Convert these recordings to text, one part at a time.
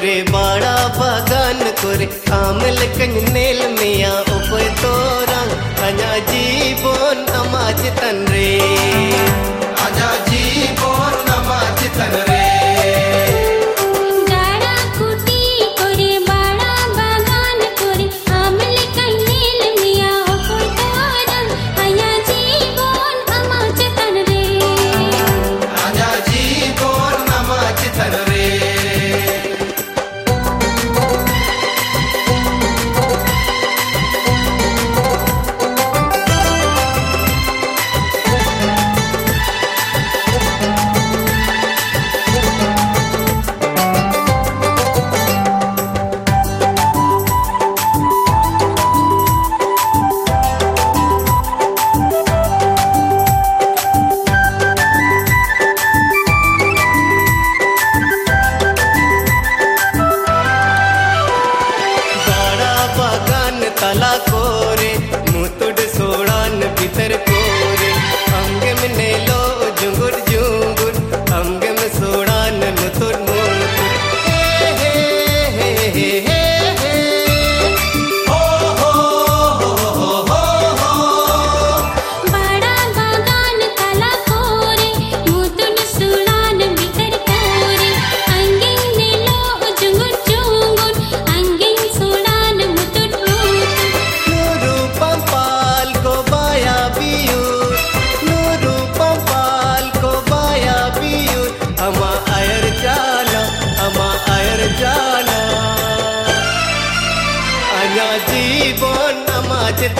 बाड़ा बागान करे। आमल कन्नेल मिया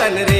अमा चेतन रे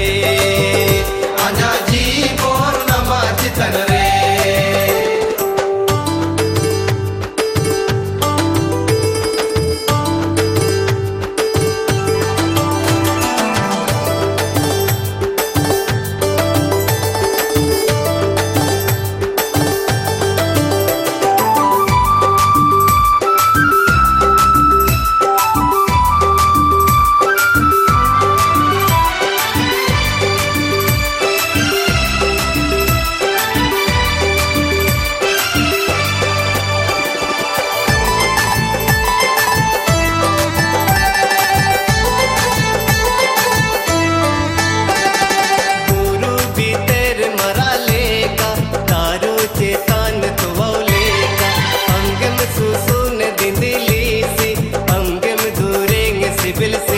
Bible